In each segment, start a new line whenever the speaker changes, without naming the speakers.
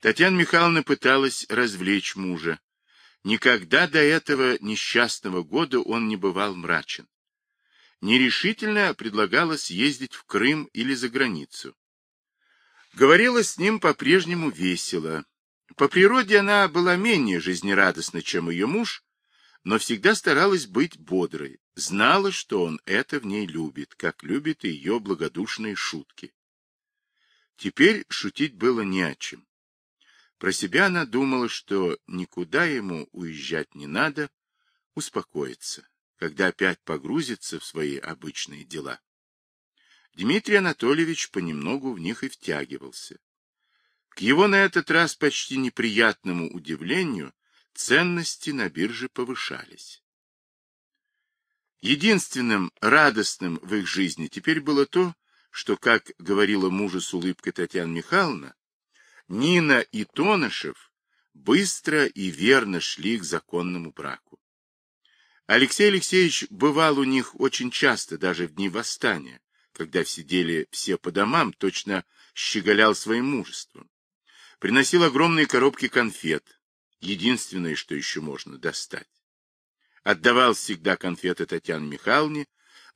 Татьяна Михайловна пыталась развлечь мужа. Никогда до этого несчастного года он не бывал мрачен. Нерешительно предлагала съездить в Крым или за границу. Говорила с ним по-прежнему весело. По природе она была менее жизнерадостна, чем ее муж, но всегда старалась быть бодрой, знала, что он это в ней любит, как любит ее благодушные шутки. Теперь шутить было не о чем. Про себя она думала, что никуда ему уезжать не надо, успокоиться, когда опять погрузится в свои обычные дела. Дмитрий Анатольевич понемногу в них и втягивался. К его на этот раз почти неприятному удивлению ценности на бирже повышались. Единственным радостным в их жизни теперь было то, что, как говорила мужу с улыбкой Татьяна Михайловна, Нина и Тонышев быстро и верно шли к законному браку. Алексей Алексеевич бывал у них очень часто, даже в дни восстания, когда сидели все по домам, точно щеголял своим мужеством. Приносил огромные коробки конфет, единственное, что еще можно достать. Отдавал всегда конфеты Татьяне Михайловне,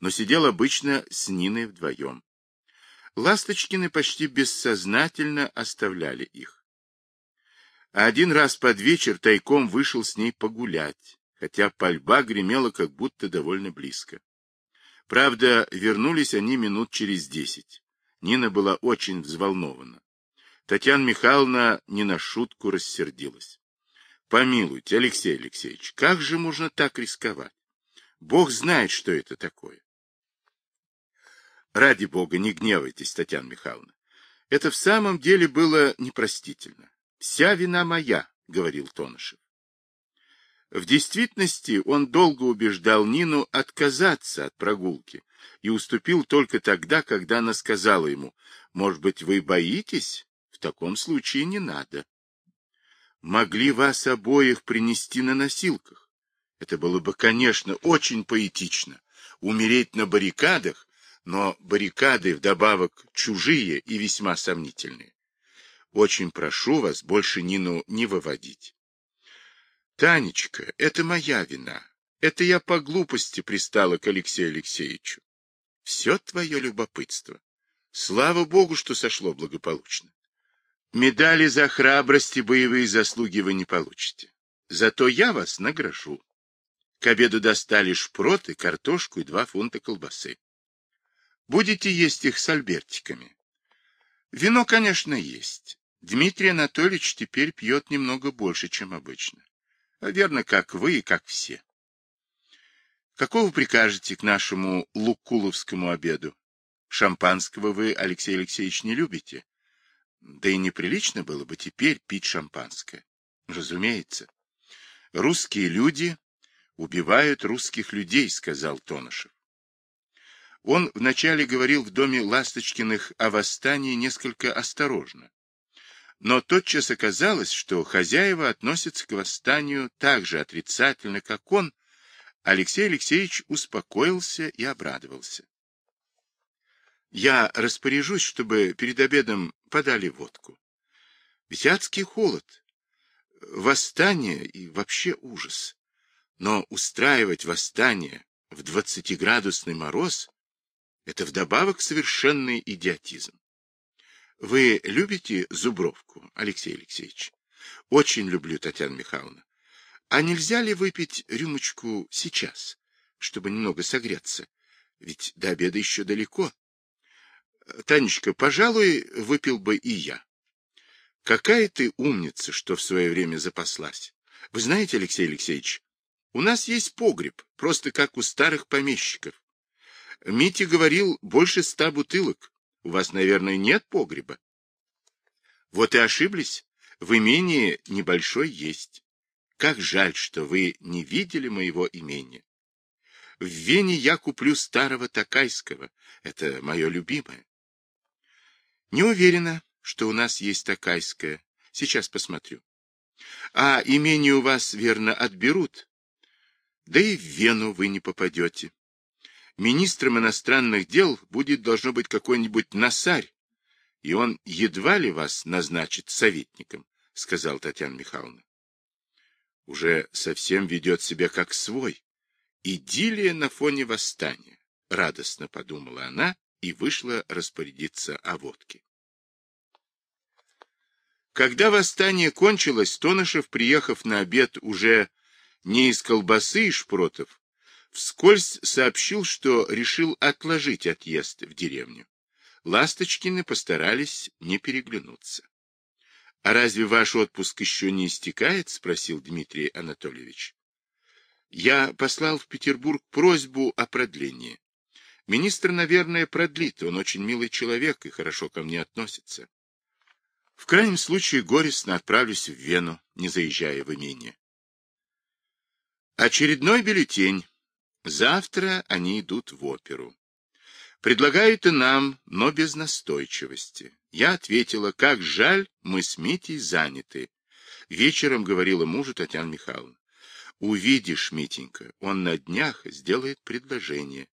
но сидел обычно с Ниной вдвоем. Ласточкины почти бессознательно оставляли их. Один раз под вечер тайком вышел с ней погулять, хотя пальба гремела как будто довольно близко. Правда, вернулись они минут через десять. Нина была очень взволнована. Татьяна Михайловна не на шутку рассердилась. Помилуйте, Алексей Алексеевич, как же можно так рисковать? Бог знает, что это такое. Ради бога, не гневайтесь, Татьяна Михайловна. Это в самом деле было непростительно. Вся вина моя, говорил Тонышев. В действительности он долго убеждал Нину отказаться от прогулки и уступил только тогда, когда она сказала ему, «Может быть, вы боитесь? В таком случае не надо». Могли вас обоих принести на носилках. Это было бы, конечно, очень поэтично. Умереть на баррикадах но баррикады вдобавок чужие и весьма сомнительные. Очень прошу вас больше Нину не выводить. Танечка, это моя вина. Это я по глупости пристала к Алексею Алексеевичу. Все твое любопытство. Слава Богу, что сошло благополучно. Медали за храбрость и боевые заслуги вы не получите. Зато я вас награжу. К обеду достали шпроты, картошку и два фунта колбасы. Будете есть их с альбертиками? Вино, конечно, есть. Дмитрий Анатольевич теперь пьет немного больше, чем обычно. А верно, как вы и как все. Какого прикажете к нашему лукуловскому обеду? Шампанского вы, Алексей Алексеевич, не любите? Да и неприлично было бы теперь пить шампанское. Разумеется. Русские люди убивают русских людей, сказал Тонышев. Он вначале говорил в доме Ласточкиных о восстании несколько осторожно. Но тотчас оказалось, что хозяева относятся к восстанию так же отрицательно, как он. Алексей Алексеевич успокоился и обрадовался. Я распоряжусь, чтобы перед обедом подали водку. Ведь холод, восстание и вообще ужас. Но устраивать восстание в двадцатиградусный мороз это вдобавок совершенный идиотизм. Вы любите зубровку, Алексей Алексеевич? Очень люблю, Татьяна Михайловна. А нельзя ли выпить рюмочку сейчас, чтобы немного согреться? Ведь до обеда еще далеко. Танечка, пожалуй, выпил бы и я. Какая ты умница, что в свое время запаслась. Вы знаете, Алексей Алексеевич, у нас есть погреб, просто как у старых помещиков. Митя говорил, больше ста бутылок. У вас, наверное, нет погреба. Вот и ошиблись. В имении небольшой есть. Как жаль, что вы не видели моего имения. В Вене я куплю старого Такайского. Это мое любимое. Не уверена, что у нас есть Такайское. Сейчас посмотрю. А имение у вас, верно, отберут. Да и в Вену вы не попадете министром иностранных дел будет должно быть какой-нибудь насарь, и он едва ли вас назначит советником. сказал Татьяна Михайловна. Уже совсем ведет себя как свой. Идиллия на фоне восстания, радостно подумала она и вышла распорядиться о водке. Когда восстание кончилось, Тонышев, приехав на обед уже не из колбасы и шпротов, вскользь сообщил, что решил отложить отъезд в деревню. Ласточкины постарались не переглянуться. — А разве ваш отпуск еще не истекает? — спросил Дмитрий Анатольевич. — Я послал в Петербург просьбу о продлении. Министр, наверное, продлит. Он очень милый человек и хорошо ко мне относится. В крайнем случае горестно отправлюсь в Вену, не заезжая в имение. Очередной бюллетень. Завтра они идут в оперу. Предлагают и нам, но без настойчивости. Я ответила, как жаль, мы с Митей заняты. Вечером говорила мужу Татьяна Михайловна. Увидишь, Митенька, он на днях сделает предложение.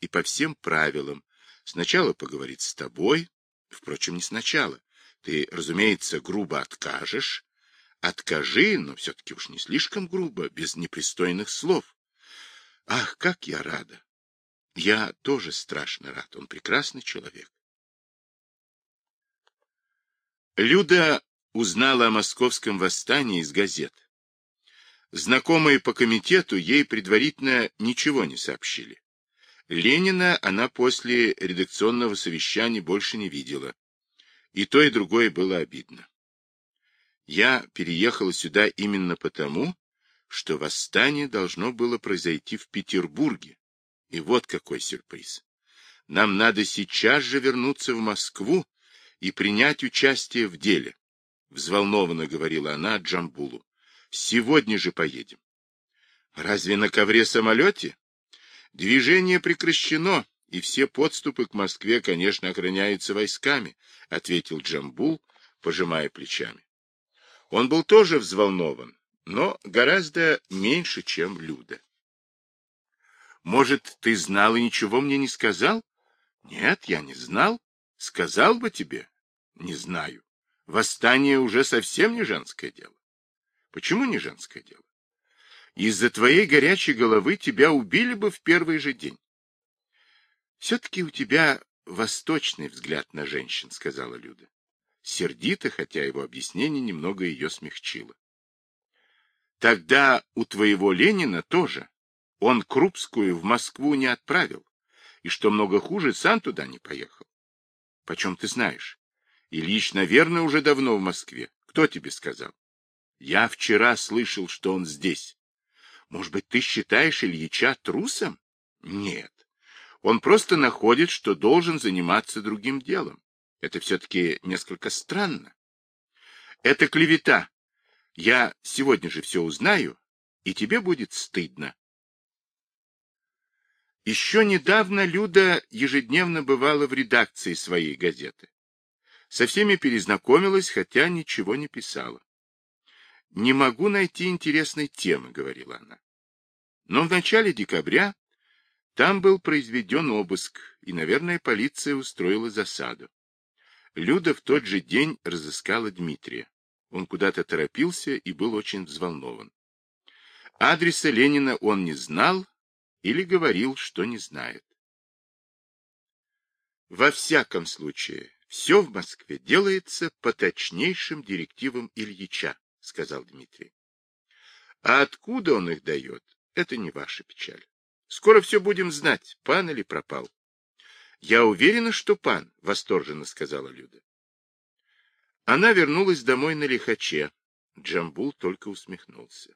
И по всем правилам. Сначала поговорит с тобой, впрочем, не сначала. Ты, разумеется, грубо откажешь. Откажи, но все-таки уж не слишком грубо, без непристойных слов. Ах, как я рада! Я тоже страшно рад. Он прекрасный человек. Люда узнала о московском восстании из газет. Знакомые по комитету ей предварительно ничего не сообщили. Ленина она после редакционного совещания больше не видела. И то, и другое было обидно. Я переехала сюда именно потому, что восстание должно было произойти в Петербурге. И вот какой сюрприз. Нам надо сейчас же вернуться в Москву и принять участие в деле. Взволнованно говорила она Джамбулу. Сегодня же поедем. Разве на ковре-самолете? Движение прекращено, и все подступы к Москве, конечно, охраняются войсками, ответил Джамбул, пожимая плечами. Он был тоже взволнован, но гораздо меньше, чем Люда. Может, ты знал и ничего мне не сказал? Нет, я не знал. Сказал бы тебе? Не знаю. Восстание уже совсем не женское дело. Почему не женское дело? Из-за твоей горячей головы тебя убили бы в первый же день. Все-таки у тебя восточный взгляд на женщин, сказала Люда. Сердито, хотя его объяснение немного ее смягчило. Тогда у твоего Ленина тоже. Он Крупскую в Москву не отправил, и, что много хуже, сам туда не поехал. Почем ты знаешь? Ильич, наверное, уже давно в Москве. Кто тебе сказал? Я вчера слышал, что он здесь. Может быть, ты считаешь Ильича трусом? Нет. Он просто находит, что должен заниматься другим делом. Это все-таки несколько странно. Это клевета. Я сегодня же все узнаю, и тебе будет стыдно. Еще недавно Люда ежедневно бывала в редакции своей газеты. Со всеми перезнакомилась, хотя ничего не писала. «Не могу найти интересной темы», — говорила она. Но в начале декабря там был произведен обыск, и, наверное, полиция устроила засаду. Люда в тот же день разыскала Дмитрия. Он куда-то торопился и был очень взволнован. Адреса Ленина он не знал, или говорил, что не знает. Во всяком случае, все в Москве делается по точнейшим директивам Ильича, сказал Дмитрий. А откуда он их дает, это не ваша печаль. Скоро все будем знать, пан или пропал. Я уверена, что пан, восторженно сказала Люда. Она вернулась домой на лихаче. Джамбул только усмехнулся.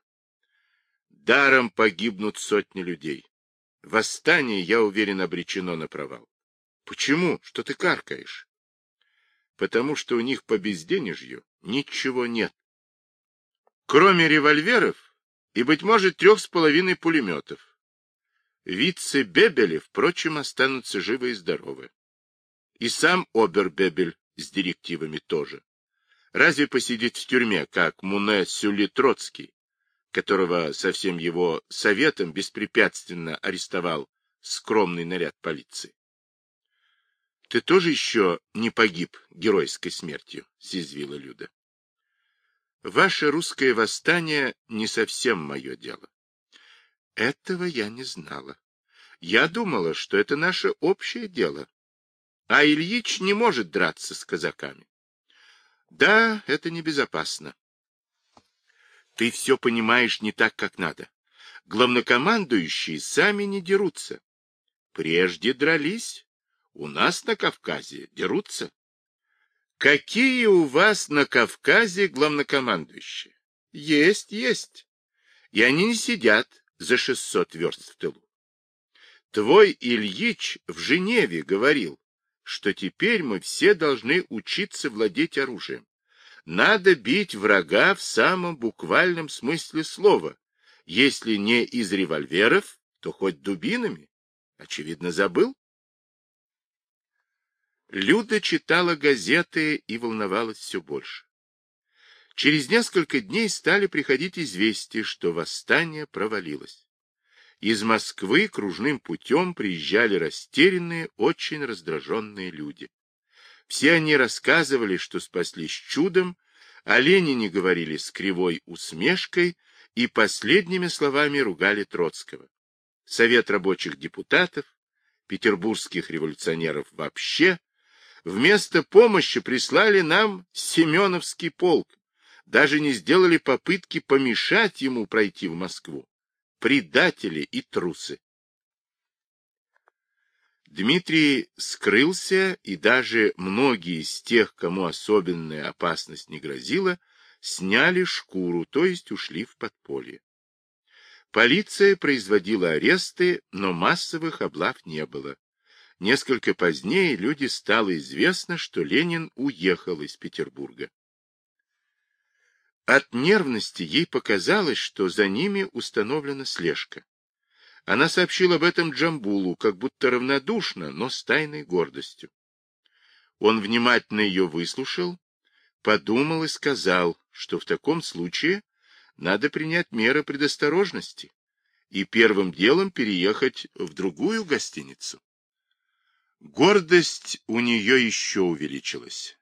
Даром погибнут сотни людей. Восстание, я уверен, обречено на провал. Почему? Что ты каркаешь? Потому что у них по безденежью ничего нет. Кроме револьверов и, быть может, трех с половиной пулеметов. Вице-Бебели, впрочем, останутся живы и здоровы. И сам Обер-Бебель с директивами тоже. Разве посидит в тюрьме, как Муне Сюли Троцкий? которого со всем его советом беспрепятственно арестовал скромный наряд полиции. — Ты тоже еще не погиб геройской смертью, — съязвила Люда. ваше русское восстание не совсем мое дело. Этого я не знала. Я думала, что это наше общее дело. А Ильич не может драться с казаками. Да, это небезопасно. Ты все понимаешь не так, как надо. Главнокомандующие сами не дерутся. Прежде дрались. У нас на Кавказе дерутся. Какие у вас на Кавказе главнокомандующие? Есть, есть. И они не сидят за 600 верст в тылу. Твой Ильич в Женеве говорил, что теперь мы все должны учиться владеть оружием. Надо бить врага в самом буквальном смысле слова. Если не из револьверов, то хоть дубинами. Очевидно, забыл? Люда читала газеты и волновалась все больше. Через несколько дней стали приходить известия, что восстание провалилось. Из Москвы кружным путем приезжали растерянные, очень раздраженные люди. Все они рассказывали, что спаслись чудом, о Ленине говорили с кривой усмешкой и последними словами ругали Троцкого. Совет рабочих депутатов, петербургских революционеров вообще, вместо помощи прислали нам Семеновский полк, даже не сделали попытки помешать ему пройти в Москву. Предатели и трусы. Дмитрий скрылся, и даже многие из тех, кому особенная опасность не грозила, сняли шкуру, то есть ушли в подполье. Полиция производила аресты, но массовых облав не было. Несколько позднее люди стало известно, что Ленин уехал из Петербурга. От нервности ей показалось, что за ними установлена слежка. Она сообщила об этом Джамбулу, как будто равнодушно, но с тайной гордостью. Он внимательно ее выслушал, подумал и сказал, что в таком случае надо принять меры предосторожности и первым делом переехать в другую гостиницу. Гордость у нее еще увеличилась.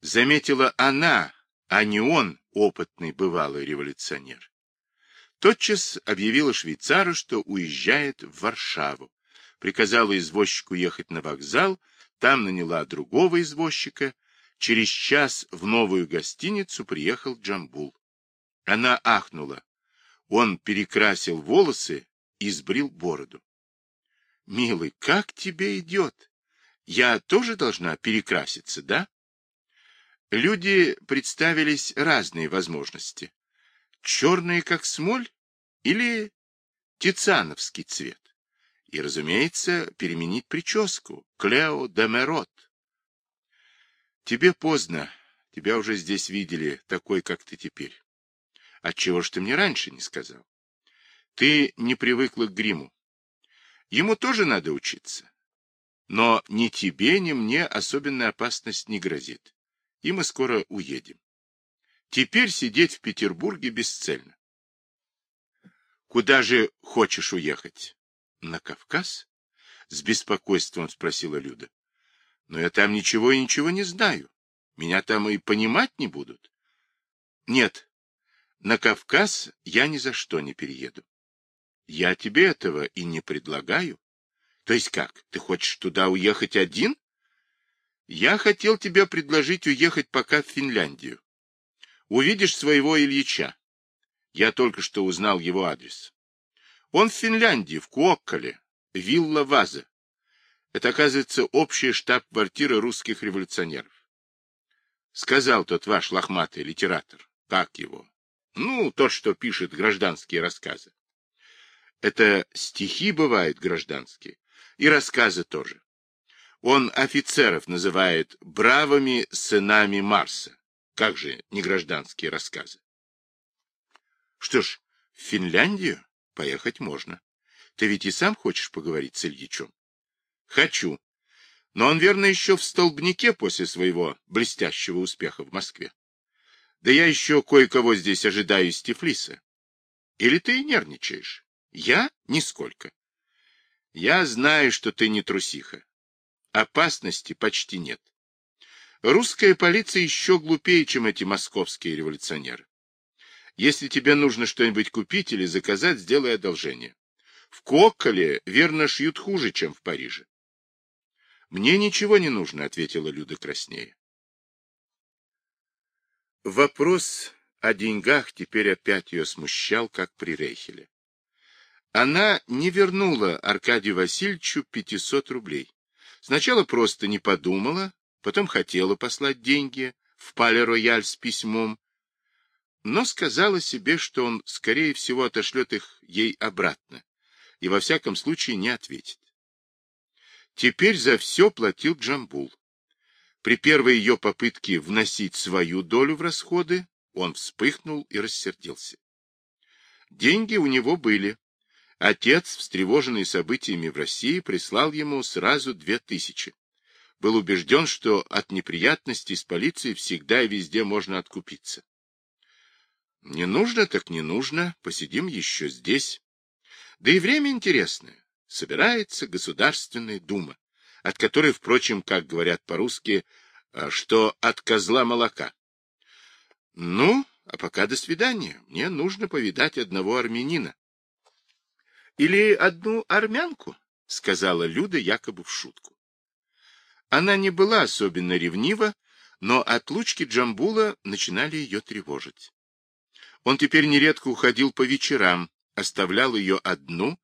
Заметила она, а не он, опытный бывалый революционер тотчас объявила швейцару, что уезжает в Варшаву, приказала извозчику ехать на вокзал, там наняла другого извозчика, через час в новую гостиницу приехал Джамбул. Она ахнула. Он перекрасил волосы и сбрил бороду. — Милый, как тебе идет? Я тоже должна перекраситься, да? Люди представились разные возможности черные, как смоль, или тициановский цвет. И, разумеется, переменить прическу. Клео де Мерот. Тебе поздно. Тебя уже здесь видели, такой, как ты теперь. Отчего ж ты мне раньше не сказал? Ты не привыкла к гриму. Ему тоже надо учиться. Но ни тебе, ни мне особенная опасность не грозит. И мы скоро уедем. Теперь сидеть в Петербурге бесцельно. Куда же хочешь уехать? На Кавказ? С беспокойством спросила Люда. Но я там ничего и ничего не знаю. Меня там и понимать не будут. Нет, на Кавказ я ни за что не перееду. Я тебе этого и не предлагаю. То есть как, ты хочешь туда уехать один? Я хотел тебе предложить уехать пока в Финляндию. Увидишь своего Ильича. Я только что узнал его адрес. Он в Финляндии, в Куокколе, вилла Ваза. Это, оказывается, общая штаб-квартира русских революционеров. Сказал тот ваш лохматый литератор. Как его? Ну, тот, что пишет гражданские рассказы. Это стихи бывают гражданские, и рассказы тоже. Он офицеров называет бравыми сынами Марса. Как же не гражданские рассказы? Что ж, в Финляндию поехать можно. Ты ведь и сам хочешь поговорить с Ильичом? Хочу. Но он, верно, еще в столбнике после своего блестящего успеха в Москве. Да я еще кое-кого здесь ожидаю из Тифлиса. Или ты и нервничаешь? Я? Нисколько. Я знаю, что ты не трусиха. Опасности почти нет. Русская полиция еще глупее, чем эти московские революционеры. Если тебе нужно что-нибудь купить или заказать, сделай одолжение. В Кокколе верно шьют хуже, чем в Париже. Мне ничего не нужно, ответила Люда краснее. Вопрос о деньгах теперь опять ее смущал, как при Рейхеле. Она не вернула Аркадию Васильевичу 500 рублей. Сначала просто не подумала, потом хотела послать деньги в Пале-Рояль с письмом, но сказала себе, что он, скорее всего, отошлет их ей обратно и во всяком случае не ответит. Теперь за все платил Джамбул. При первой ее попытке вносить свою долю в расходы он вспыхнул и рассердился. Деньги у него были. Отец, встревоженный событиями в России, прислал ему сразу две тысячи. Был убежден, что от неприятностей с полицией всегда и везде можно откупиться. Не нужно, так не нужно, посидим еще здесь. Да и время интересное. Собирается Государственная Дума, от которой, впрочем, как говорят по-русски, а, что от козла молока. Ну, а пока до свидания. Мне нужно повидать одного армянина. Или одну армянку, сказала Люда якобы в шутку. Она не была особенно ревнива, но отлучки Джамбула начинали ее тревожить. Он теперь нередко уходил по вечерам, оставлял ее одну,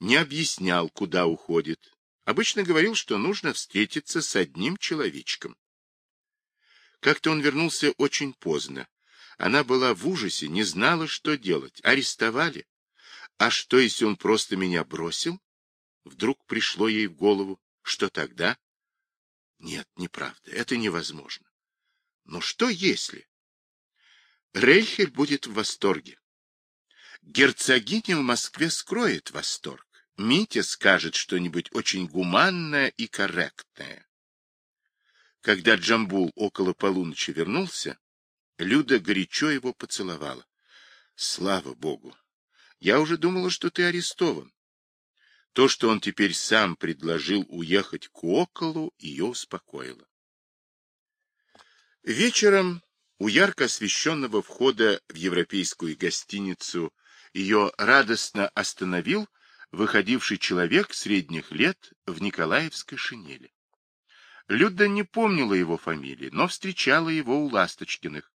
не объяснял, куда уходит. Обычно говорил, что нужно встретиться с одним человечком. Как-то он вернулся очень поздно. Она была в ужасе, не знала, что делать. Арестовали. А что, если он просто меня бросил? Вдруг пришло ей в голову. Что тогда? Нет, неправда, это невозможно. Но что если? Рейхель будет в восторге. Герцогиня в Москве скроет восторг. Митя скажет что-нибудь очень гуманное и корректное. Когда Джамбул около полуночи вернулся, Люда горячо его поцеловала. Слава Богу! Я уже думала, что ты арестован. То, что он теперь сам предложил уехать к околу, ее успокоило. Вечером у ярко освещенного входа в европейскую гостиницу ее радостно остановил выходивший человек средних лет в Николаевской шинели. Люда не помнила его фамилии, но встречала его у Ласточкиных.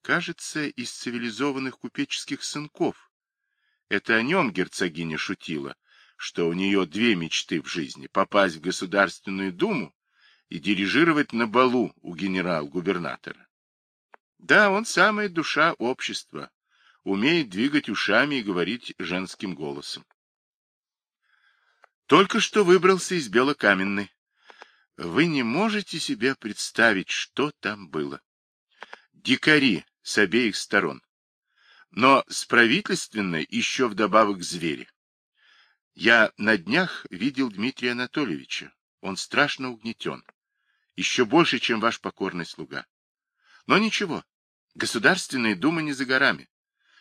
Кажется, из цивилизованных купеческих сынков. Это о нем герцогиня шутила, что у нее две мечты в жизни — попасть в Государственную Думу и дирижировать на балу у генерал-губернатора. Да, он самая душа общества, умеет двигать ушами и говорить женским голосом. Только что выбрался из Белокаменной. Вы не можете себе представить, что там было. Дикари с обеих сторон. Но с правительственной еще вдобавок звери. Я на днях видел Дмитрия Анатольевича. Он страшно угнетен. Еще больше, чем ваш покорный слуга. Но ничего, Государственная дума не за горами.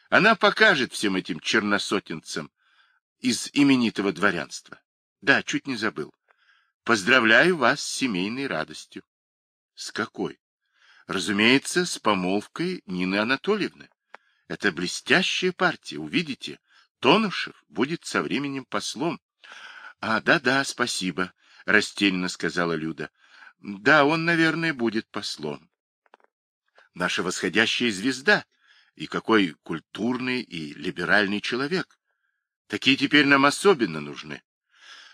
Она покажет всем этим черносотенцам из именитого дворянства. Да, чуть не забыл. Поздравляю вас с семейной радостью. С какой? Разумеется, с помолвкой Нины Анатольевны. Это блестящая партия, увидите. Тонушев будет со временем послом. А, да-да, спасибо, растерянно сказала Люда. Да, он, наверное, будет послом наша восходящая звезда, и какой культурный и либеральный человек. Такие теперь нам особенно нужны.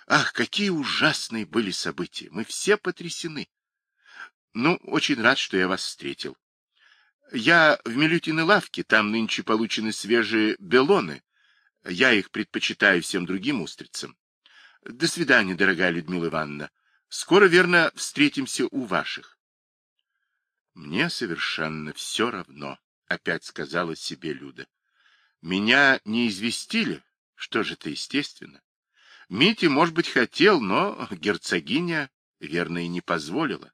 Ах, какие ужасные были события! Мы все потрясены. Ну, очень рад, что я вас встретил. Я в Милютиной лавке, там нынче получены свежие белоны. Я их предпочитаю всем другим устрицам. До свидания, дорогая Людмила Ивановна. Скоро, верно, встретимся у ваших. Мне совершенно все равно, опять сказала себе Люда. Меня не известили, что же это естественно. Митя, может быть, хотел, но герцогиня, верно, и не позволила.